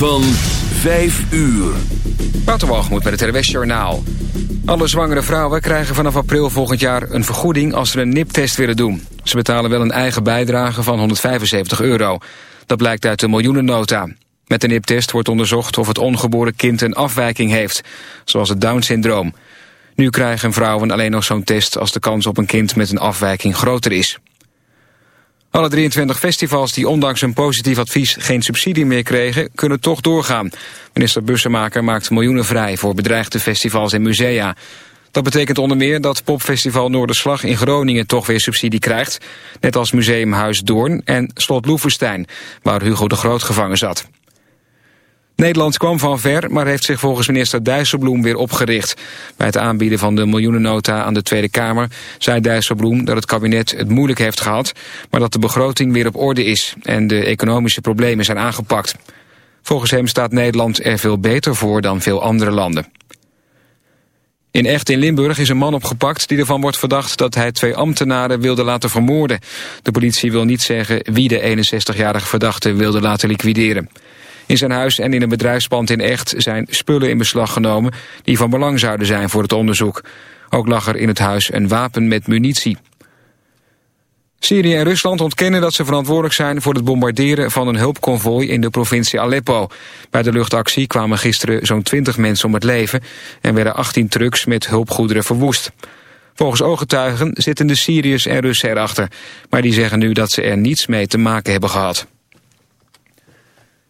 van 5 uur. Waterwalgemoed met het RWS Journaal. Alle zwangere vrouwen krijgen vanaf april volgend jaar een vergoeding als ze een niptest willen doen. Ze betalen wel een eigen bijdrage van 175 euro. Dat blijkt uit de miljoenennota. Met de niptest wordt onderzocht of het ongeboren kind een afwijking heeft, zoals het Down-syndroom. Nu krijgen vrouwen alleen nog zo'n test als de kans op een kind met een afwijking groter is. Alle 23 festivals die ondanks een positief advies geen subsidie meer kregen, kunnen toch doorgaan. Minister Bussemaker maakt miljoenen vrij voor bedreigde festivals en musea. Dat betekent onder meer dat popfestival Noorderslag in Groningen toch weer subsidie krijgt. Net als Museumhuis Doorn en Slot Loevestein, waar Hugo de Groot gevangen zat. Nederland kwam van ver, maar heeft zich volgens minister Dijsselbloem weer opgericht. Bij het aanbieden van de miljoenennota aan de Tweede Kamer zei Dijsselbloem dat het kabinet het moeilijk heeft gehad, maar dat de begroting weer op orde is en de economische problemen zijn aangepakt. Volgens hem staat Nederland er veel beter voor dan veel andere landen. In Echt in Limburg is een man opgepakt die ervan wordt verdacht dat hij twee ambtenaren wilde laten vermoorden. De politie wil niet zeggen wie de 61-jarige verdachte wilde laten liquideren. In zijn huis en in een bedrijfspand in Echt zijn spullen in beslag genomen... die van belang zouden zijn voor het onderzoek. Ook lag er in het huis een wapen met munitie. Syrië en Rusland ontkennen dat ze verantwoordelijk zijn voor het bombarderen van een hulpconvooi in de provincie Aleppo. Bij de luchtactie kwamen gisteren zo'n 20 mensen om het leven en werden 18 trucks met hulpgoederen verwoest. Volgens ooggetuigen zitten de Syriërs en Russen erachter, maar die zeggen nu dat ze er niets mee te maken hebben gehad.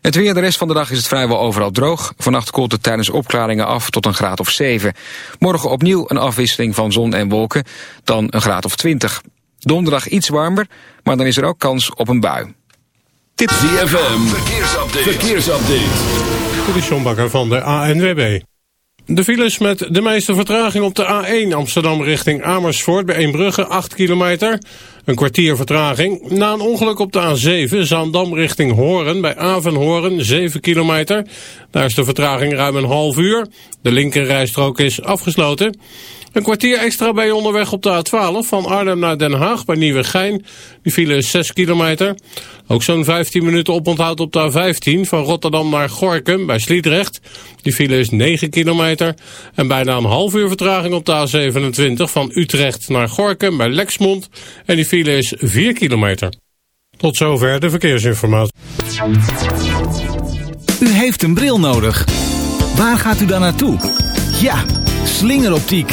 Het weer de rest van de dag is het vrijwel overal droog. Vannacht koelt het tijdens opklaringen af tot een graad of 7. Morgen opnieuw een afwisseling van zon en wolken, dan een graad of 20. Donderdag iets warmer, maar dan is er ook kans op een bui. Dit ZFM, verkeersupdate. verkeersupdate. De Sjombakker van de ANWB. De files met de meeste vertraging op de A1 Amsterdam richting Amersfoort bij Eembrugge 8 kilometer. Een kwartier vertraging. Na een ongeluk op de A7 Zaandam richting Horen bij Avenhoorn 7 kilometer. Daar is de vertraging ruim een half uur. De linkerrijstrook is afgesloten. Een kwartier extra bij onderweg op de A12 van Arnhem naar Den Haag bij Nieuwegein. Die file is 6 kilometer. Ook zo'n 15 minuten oponthoud op de A15 van Rotterdam naar Gorkum bij Sliedrecht. Die file is 9 kilometer. En bijna een half uur vertraging op de A27 van Utrecht naar Gorkum bij Lexmond. En die file is 4 kilometer. Tot zover de verkeersinformatie. U heeft een bril nodig. Waar gaat u dan naartoe? Ja, slingeroptiek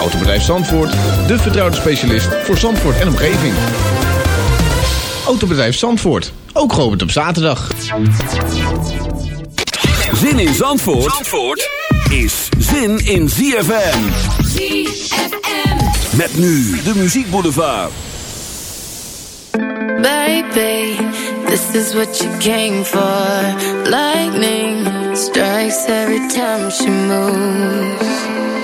Autobedrijf Zandvoort, de vertrouwde specialist voor Zandvoort en omgeving. Autobedrijf Zandvoort, ook geopend op zaterdag. Zin in Zandvoort, Zandvoort is zin in ZFM. ZFM. Met nu de muziekboulevard. Baby, this is what you came for. Lightning strikes every time she moves.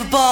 Unbelievable.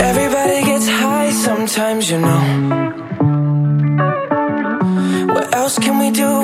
Everybody gets high sometimes, you know. What else can we do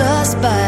us by.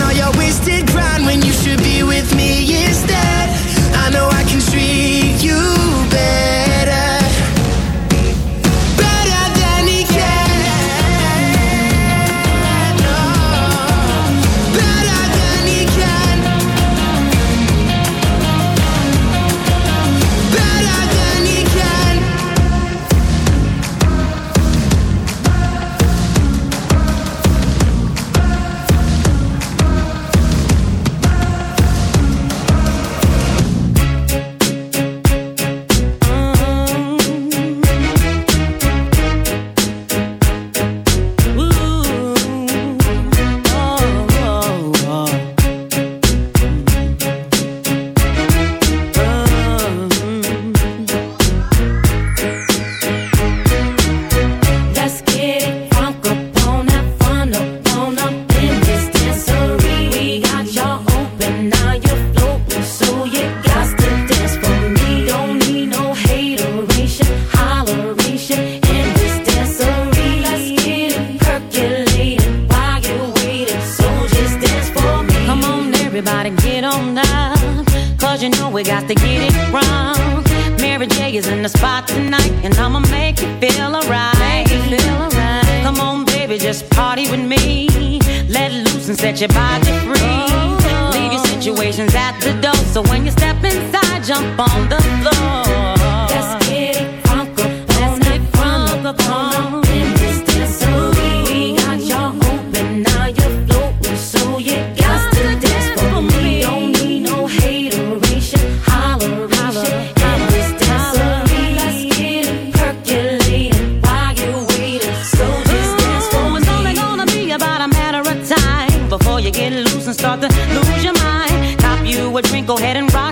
baby, just party with me. Let loose and set your body free. Leave your situations at the door, so when you step inside, jump on the floor. Let's get it crunk up on that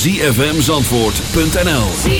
www.zfmzandvoort.nl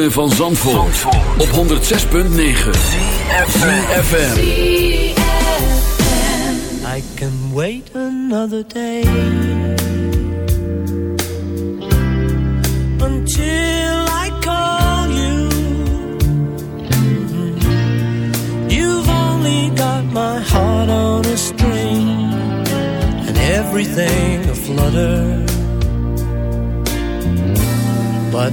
ritme van Zandvoort, Zandvoort. op 106.9 CFFM I can wait another day. Until I call you. Mm-hmm. You've only got my heart on a string. And everything aflutter But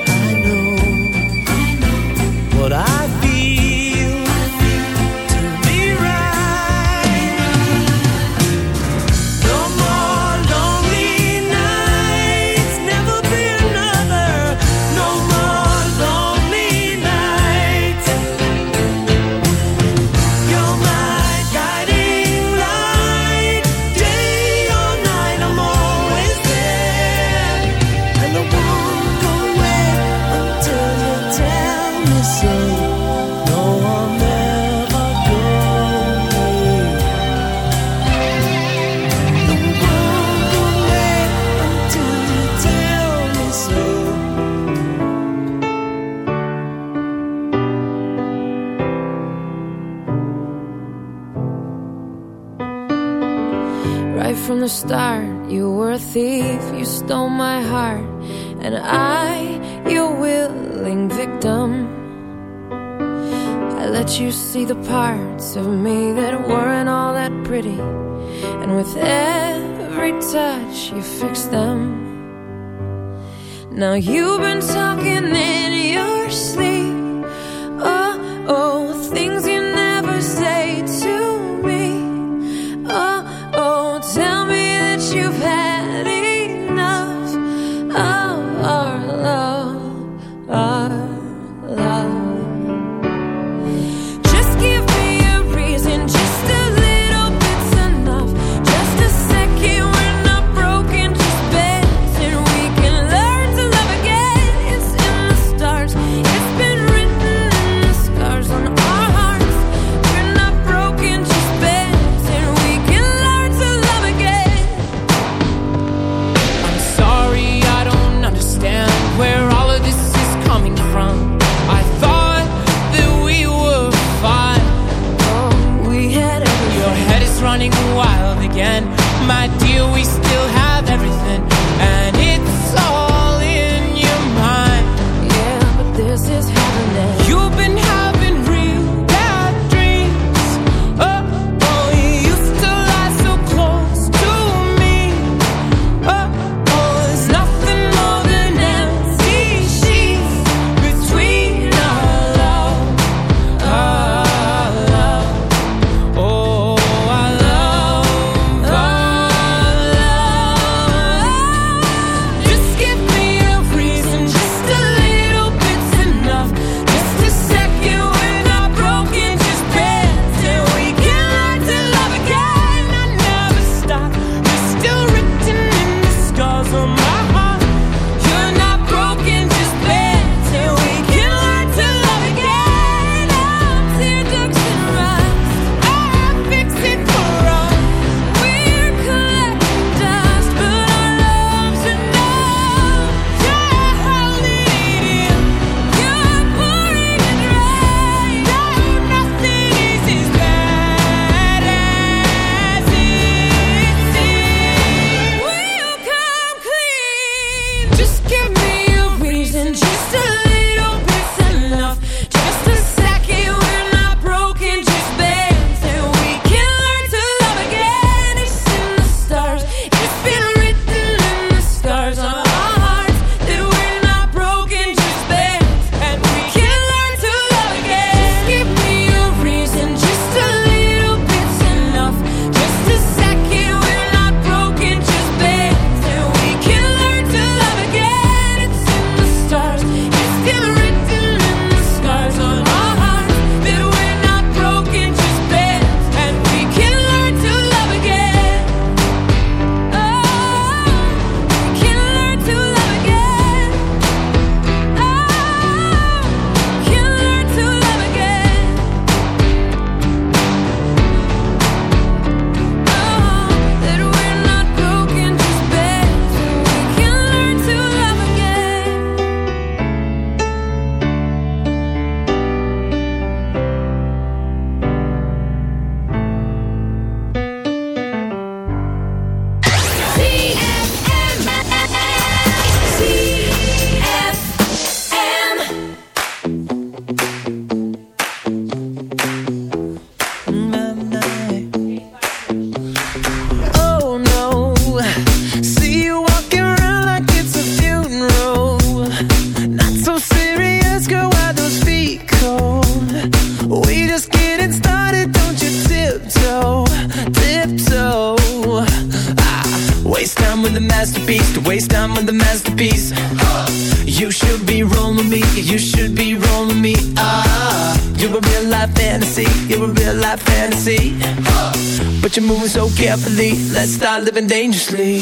eyes. You fixed them. Now you've been living dangerously.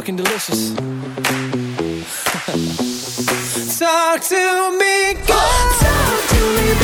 fucking delicious. Talk to me, God. Talk to me.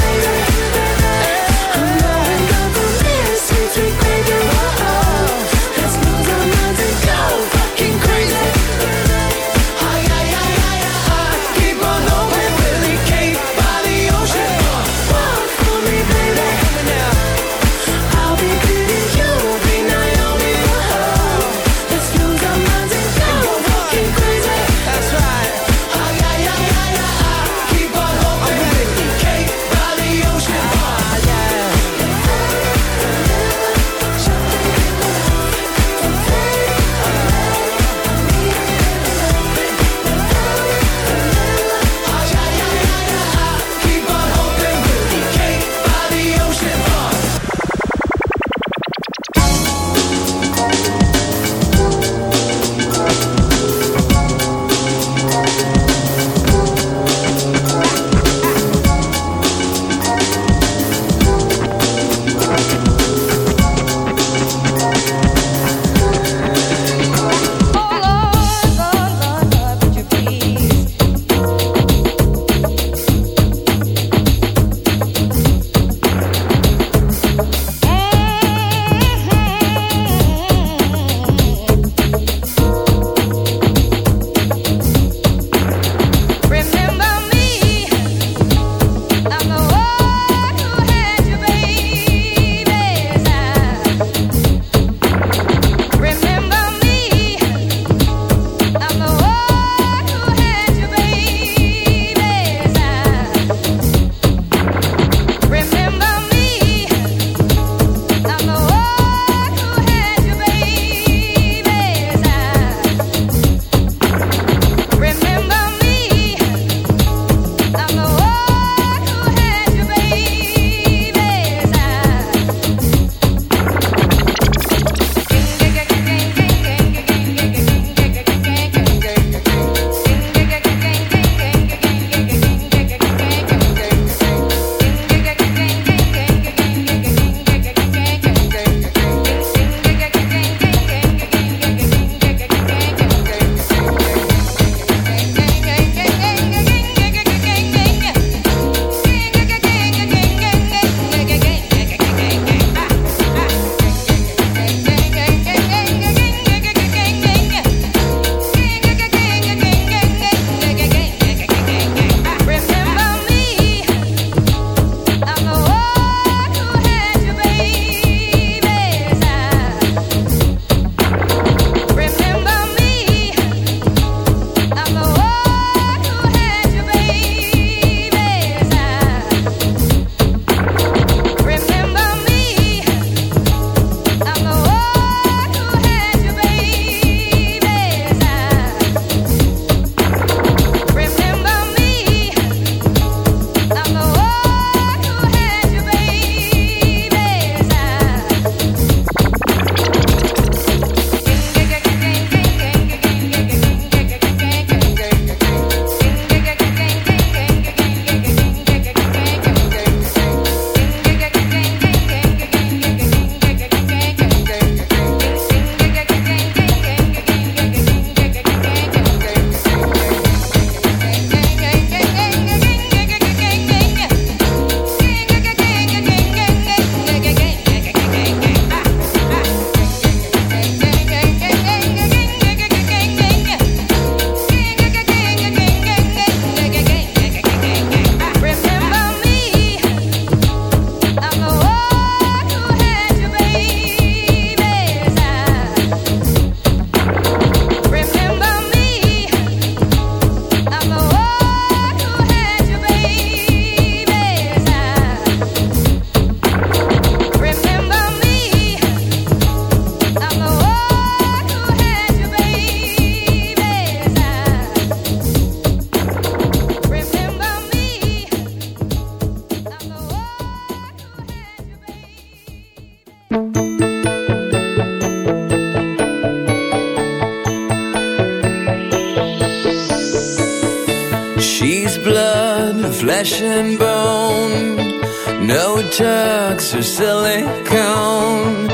Tucks or silicone.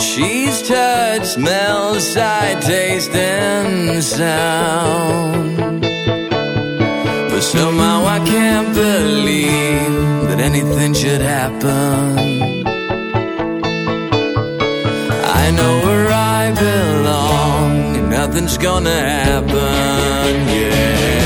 She's touch, smell, sight, taste, and sound. But somehow I can't believe that anything should happen. I know where I belong, and nothing's gonna happen, yeah.